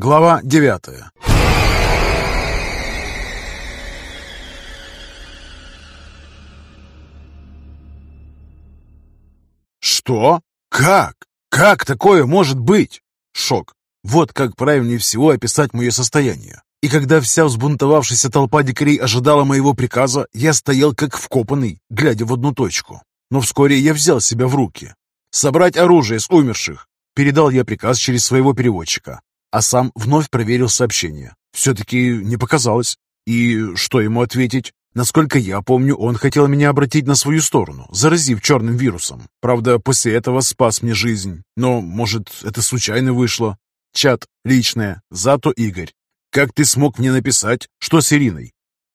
Глава девятая Что? Как? Как такое может быть? Шок. Вот как правильнее всего описать мое состояние. И когда вся взбунтовавшаяся толпа дикарей ожидала моего приказа, я стоял как вкопанный, глядя в одну точку. Но вскоре я взял себя в руки. «Собрать оружие с умерших!» Передал я приказ через своего переводчика, а сам вновь проверил сообщение. Все-таки не показалось. И что ему ответить? Насколько я помню, он хотел меня обратить на свою сторону, заразив черным вирусом. Правда, после этого спас мне жизнь. Но, может, это случайно вышло? Чат, личное, зато Игорь. Как ты смог мне написать, что с Ириной?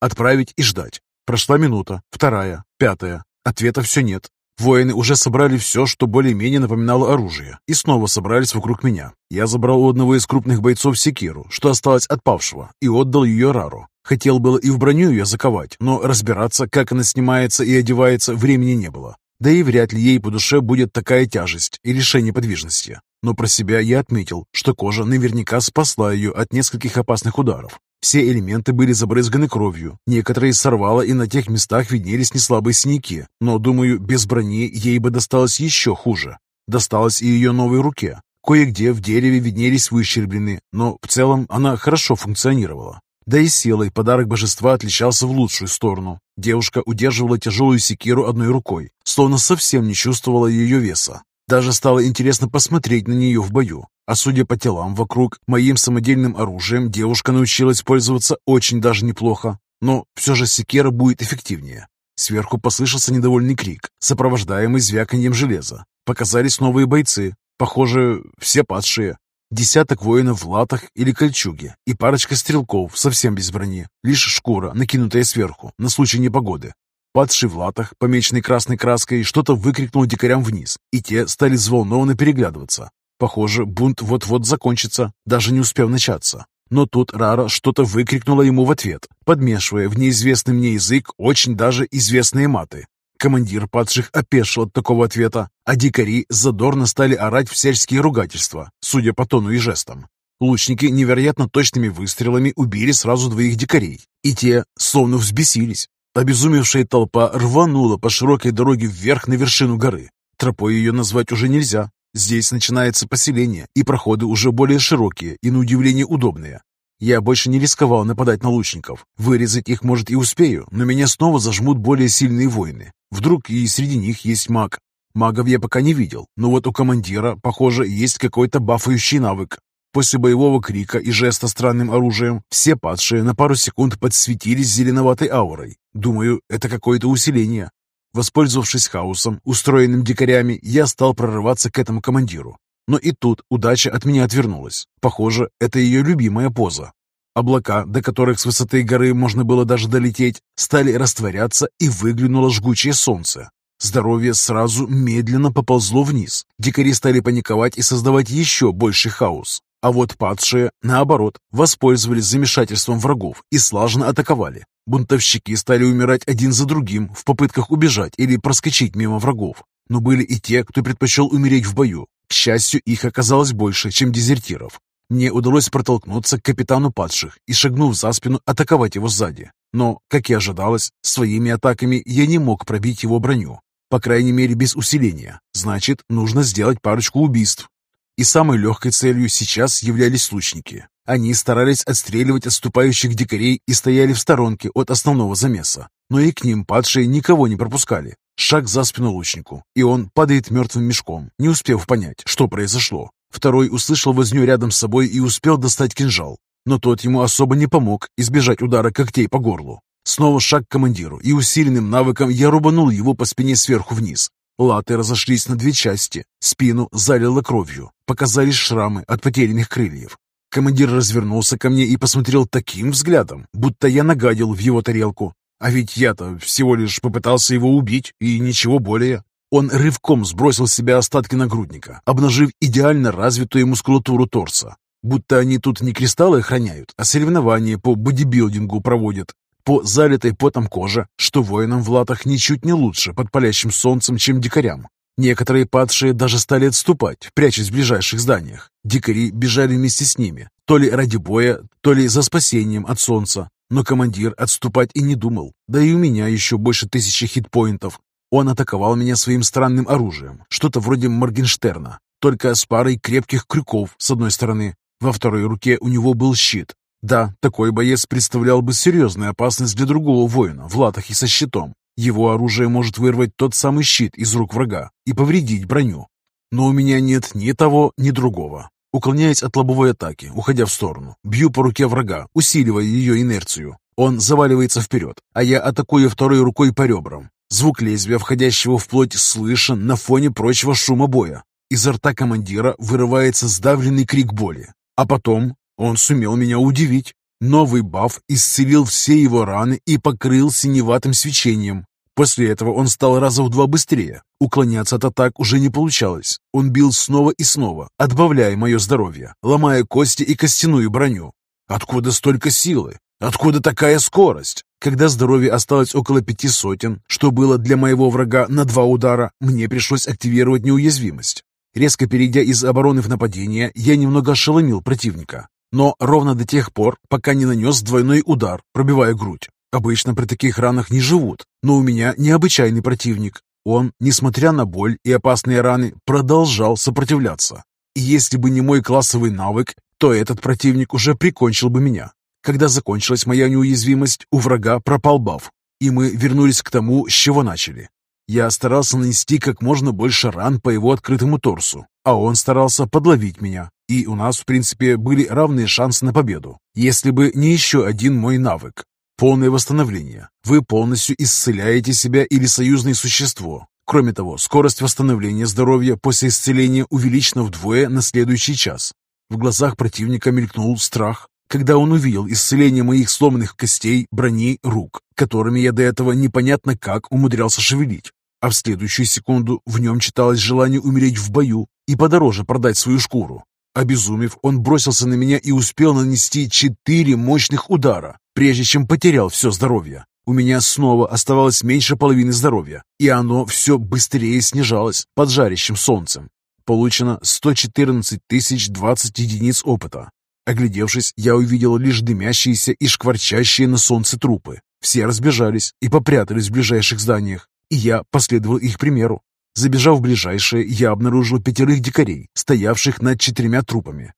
Отправить и ждать. Прошла минута, вторая, пятая. Ответа все нет. Воины уже собрали все, что более-менее напоминало оружие, и снова собрались вокруг меня. Я забрал у одного из крупных бойцов секиру, что осталось от павшего, и отдал ее Рару. Хотел было и в броню ее заковать, но разбираться, как она снимается и одевается, времени не было. Да и вряд ли ей по душе будет такая тяжесть и лишение подвижности. Но про себя я отметил, что кожа наверняка спасла ее от нескольких опасных ударов. Все элементы были забрызганы кровью, некоторые сорвало и на тех местах виднелись неслабые синяки, но, думаю, без брони ей бы досталось еще хуже. Досталось и ее новой руке. Кое-где в дереве виднелись выщерблены, но в целом она хорошо функционировала. Да и силой подарок божества отличался в лучшую сторону. Девушка удерживала тяжелую секиру одной рукой, словно совсем не чувствовала ее веса. Даже стало интересно посмотреть на нее в бою. А судя по телам вокруг, моим самодельным оружием девушка научилась пользоваться очень даже неплохо. Но все же секера будет эффективнее. Сверху послышался недовольный крик, сопровождаемый звяканьем железа. Показались новые бойцы. Похоже, все падшие. Десяток воинов в латах или кольчуге и парочка стрелков совсем без брони. Лишь шкура, накинутая сверху, на случай непогоды. Падший в латах, помеченный красной краской, что-то выкрикнул дикарям вниз, и те стали взволнованно переглядываться. Похоже, бунт вот-вот закончится, даже не успев начаться. Но тут Рара что-то выкрикнула ему в ответ, подмешивая в неизвестный мне язык очень даже известные маты. Командир падших опешил от такого ответа, а дикари задорно стали орать всяческие ругательства, судя по тону и жестам. Лучники невероятно точными выстрелами убили сразу двоих дикарей, и те словно взбесились, Обезумевшая толпа рванула по широкой дороге вверх на вершину горы. Тропой ее назвать уже нельзя. Здесь начинается поселение, и проходы уже более широкие и, на удивление, удобные. Я больше не рисковал нападать на лучников. Вырезать их, может, и успею, но меня снова зажмут более сильные воины. Вдруг и среди них есть маг. Магов я пока не видел, но вот у командира, похоже, есть какой-то бафающий навык. После боевого крика и жеста странным оружием все падшие на пару секунд подсветились зеленоватой аурой. Думаю, это какое-то усиление. Воспользовавшись хаосом, устроенным дикарями, я стал прорываться к этому командиру. Но и тут удача от меня отвернулась. Похоже, это ее любимая поза. Облака, до которых с высоты горы можно было даже долететь, стали растворяться и выглянуло жгучее солнце. Здоровье сразу медленно поползло вниз. Дикари стали паниковать и создавать еще больший хаос. А вот падшие, наоборот, воспользовались замешательством врагов и слаженно атаковали. Бунтовщики стали умирать один за другим в попытках убежать или проскочить мимо врагов. Но были и те, кто предпочел умереть в бою. К счастью, их оказалось больше, чем дезертиров. Мне удалось протолкнуться к капитану падших и, шагнув за спину, атаковать его сзади. Но, как и ожидалось, своими атаками я не мог пробить его броню. По крайней мере, без усиления. Значит, нужно сделать парочку убийств. И самой легкой целью сейчас являлись лучники. Они старались отстреливать отступающих дикарей и стояли в сторонке от основного замеса. Но и к ним падшие никого не пропускали. Шаг за спину лучнику, и он падает мертвым мешком, не успев понять, что произошло. Второй услышал возню рядом с собой и успел достать кинжал. Но тот ему особо не помог избежать удара когтей по горлу. Снова шаг к командиру, и усиленным навыком я рубанул его по спине сверху вниз. Латы разошлись на две части, спину залило кровью, показались шрамы от потерянных крыльев. Командир развернулся ко мне и посмотрел таким взглядом, будто я нагадил в его тарелку. А ведь я-то всего лишь попытался его убить, и ничего более. Он рывком сбросил с себя остатки нагрудника, обнажив идеально развитую мускулатуру торса. Будто они тут не кристаллы охраняют, а соревнования по бодибилдингу проводят по залитой потом коже, что воинам в латах ничуть не лучше под палящим солнцем, чем дикарям. Некоторые падшие даже стали отступать, прячась в ближайших зданиях. Дикари бежали вместе с ними, то ли ради боя, то ли за спасением от солнца. Но командир отступать и не думал, да и у меня еще больше тысячи хитпоинтов. Он атаковал меня своим странным оружием, что-то вроде Моргенштерна, только с парой крепких крюков с одной стороны. Во второй руке у него был щит. Да, такой боец представлял бы серьезную опасность для другого воина в латах и со щитом. Его оружие может вырвать тот самый щит из рук врага и повредить броню. Но у меня нет ни того, ни другого. Уклоняясь от лобовой атаки, уходя в сторону, бью по руке врага, усиливая ее инерцию. Он заваливается вперед, а я атакую второй рукой по ребрам. Звук лезвия, входящего в плоть, слышен на фоне прочего шума боя. Изо рта командира вырывается сдавленный крик боли. А потом он сумел меня удивить. Новый баф исцелил все его раны и покрыл синеватым свечением. После этого он стал раза в два быстрее. Уклоняться от атак уже не получалось. Он бил снова и снова, отбавляя мое здоровье, ломая кости и костяную броню. Откуда столько силы? Откуда такая скорость? Когда здоровье осталось около пяти сотен, что было для моего врага на два удара, мне пришлось активировать неуязвимость. Резко перейдя из обороны в нападение, я немного ошеломил противника но ровно до тех пор, пока не нанес двойной удар, пробивая грудь. Обычно при таких ранах не живут, но у меня необычайный противник. Он, несмотря на боль и опасные раны, продолжал сопротивляться. И если бы не мой классовый навык, то этот противник уже прикончил бы меня. Когда закончилась моя неуязвимость, у врага пропал баф, и мы вернулись к тому, с чего начали. Я старался нанести как можно больше ран по его открытому торсу, а он старался подловить меня, и у нас, в принципе, были равные шансы на победу, если бы не еще один мой навык. Полное восстановление. Вы полностью исцеляете себя или союзное существо. Кроме того, скорость восстановления здоровья после исцеления увеличена вдвое на следующий час. В глазах противника мелькнул страх, когда он увидел исцеление моих сломанных костей, брони, рук, которыми я до этого непонятно как умудрялся шевелить. А в следующую секунду в нем читалось желание умереть в бою и подороже продать свою шкуру. Обезумев, он бросился на меня и успел нанести четыре мощных удара, прежде чем потерял все здоровье. У меня снова оставалось меньше половины здоровья, и оно все быстрее снижалось под жарящим солнцем. Получено 114 тысяч 20 единиц опыта. Оглядевшись, я увидел лишь дымящиеся и шкварчащие на солнце трупы. Все разбежались и попрятались в ближайших зданиях, и я последовал их примеру. Забежав в ближайшее, я обнаружил пятерых дикарей, стоявших над четырьмя трупами.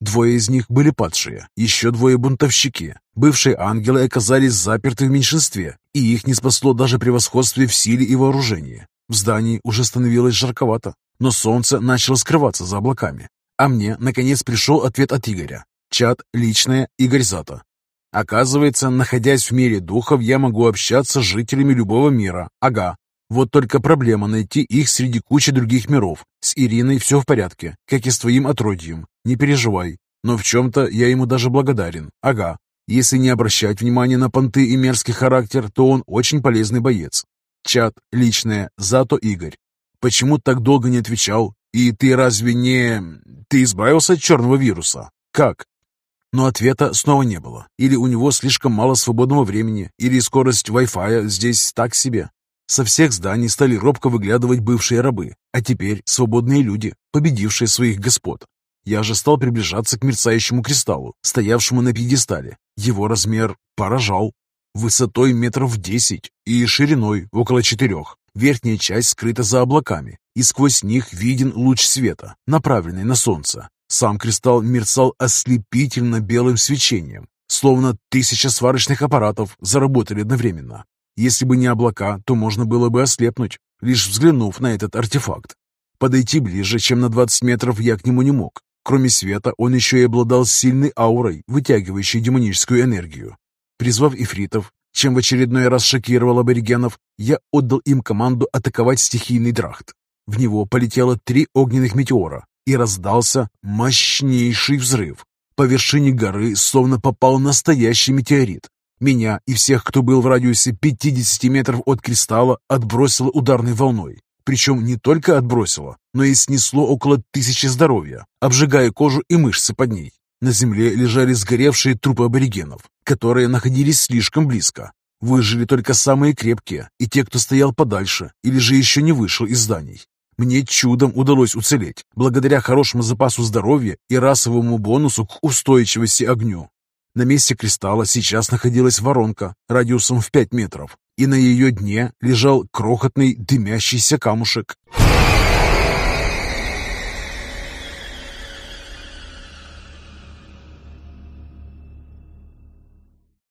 Двое из них были падшие, еще двое бунтовщики. Бывшие ангелы оказались заперты в меньшинстве, и их не спасло даже превосходствие в силе и вооружении. В здании уже становилось жарковато, но солнце начало скрываться за облаками. А мне, наконец, пришел ответ от Игоря. Чат, личное, Игорь Зата. Оказывается, находясь в мире духов, я могу общаться с жителями любого мира. Ага, вот только проблема найти их среди кучи других миров. С Ириной все в порядке, как и с твоим отродьем. Не переживай. Но в чем-то я ему даже благодарен. Ага. Если не обращать внимания на понты и мерзкий характер, то он очень полезный боец. Чат, личное, зато Игорь. Почему так долго не отвечал? И ты разве не... Ты избавился от черного вируса? Как? Но ответа снова не было. Или у него слишком мало свободного времени, или скорость Wi-Fi здесь так себе. Со всех зданий стали робко выглядывать бывшие рабы, а теперь свободные люди, победившие своих господ. Я же стал приближаться к мерцающему кристаллу, стоявшему на пьедестале. Его размер поражал. Высотой метров десять и шириной около четырех. Верхняя часть скрыта за облаками, и сквозь них виден луч света, направленный на солнце. Сам кристалл мерцал ослепительно белым свечением, словно тысяча сварочных аппаратов заработали одновременно. Если бы не облака, то можно было бы ослепнуть, лишь взглянув на этот артефакт. Подойти ближе, чем на 20 метров, я к нему не мог. Кроме света, он еще и обладал сильной аурой, вытягивающей демоническую энергию. Призвав ифритов, чем в очередной раз шокировал аборигенов, я отдал им команду атаковать стихийный драхт. В него полетело три огненных метеора, и раздался мощнейший взрыв. По вершине горы словно попал настоящий метеорит, меня и всех, кто был в радиусе 50 метров от кристалла, отбросило ударной волной. Причем не только отбросило, но и снесло около тысячи здоровья, обжигая кожу и мышцы под ней. На земле лежали сгоревшие трупы аборигенов, которые находились слишком близко. Выжили только самые крепкие и те, кто стоял подальше или же еще не вышел из зданий. Мне чудом удалось уцелеть, благодаря хорошему запасу здоровья и расовому бонусу к устойчивости огню. На месте кристалла сейчас находилась воронка радиусом в 5 метров, и на ее дне лежал крохотный дымящийся камушек.